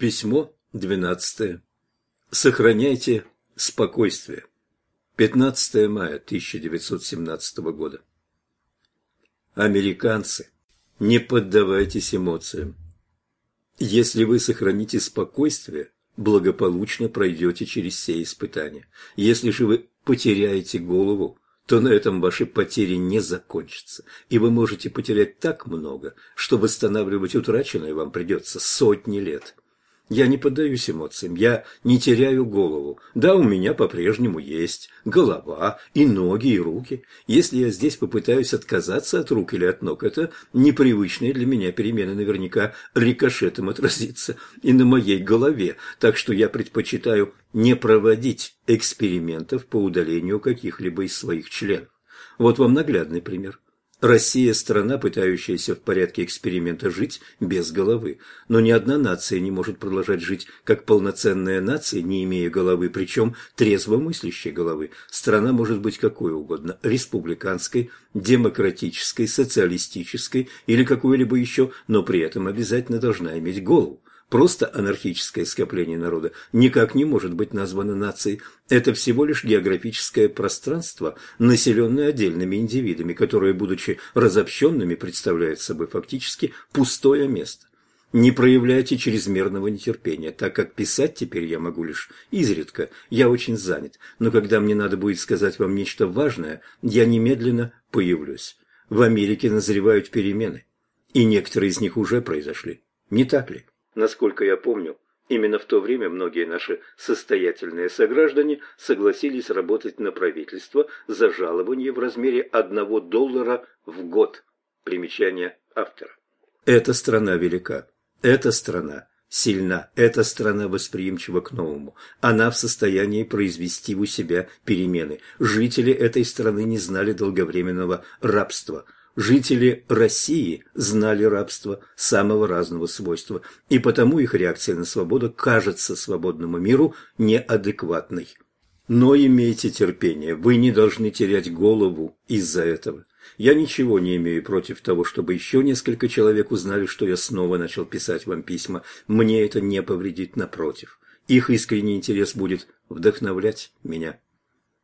Письмо двенадцатое. Сохраняйте спокойствие. 15 мая 1917 года. Американцы, не поддавайтесь эмоциям. Если вы сохраните спокойствие, благополучно пройдете через все испытания. Если же вы потеряете голову, то на этом ваши потери не закончатся, и вы можете потерять так много, что восстанавливать утраченное вам придется сотни лет. Я не поддаюсь эмоциям, я не теряю голову. Да, у меня по-прежнему есть голова и ноги, и руки. Если я здесь попытаюсь отказаться от рук или от ног, это непривычные для меня перемены наверняка рикошетом отразится и на моей голове, так что я предпочитаю не проводить экспериментов по удалению каких-либо из своих членов. Вот вам наглядный пример. Россия – страна, пытающаяся в порядке эксперимента жить без головы. Но ни одна нация не может продолжать жить как полноценная нация, не имея головы, причем трезвомыслящей головы. Страна может быть какой угодно – республиканской, демократической, социалистической или какой-либо еще, но при этом обязательно должна иметь голову. Просто анархическое скопление народа никак не может быть названо нацией. Это всего лишь географическое пространство, населенное отдельными индивидами, которые, будучи разобщенными, представляют собой фактически пустое место. Не проявляйте чрезмерного нетерпения, так как писать теперь я могу лишь изредка, я очень занят, но когда мне надо будет сказать вам нечто важное, я немедленно появлюсь. В Америке назревают перемены, и некоторые из них уже произошли, не так ли? Насколько я помню, именно в то время многие наши состоятельные сограждане согласились работать на правительство за жалование в размере одного доллара в год. Примечание автора. Эта страна велика. Эта страна сильна. Эта страна восприимчива к новому. Она в состоянии произвести у себя перемены. Жители этой страны не знали долговременного рабства – Жители России знали рабство самого разного свойства, и потому их реакция на свободу кажется свободному миру неадекватной. Но имейте терпение, вы не должны терять голову из-за этого. Я ничего не имею против того, чтобы еще несколько человек узнали, что я снова начал писать вам письма. Мне это не повредит, напротив. Их искренний интерес будет вдохновлять меня.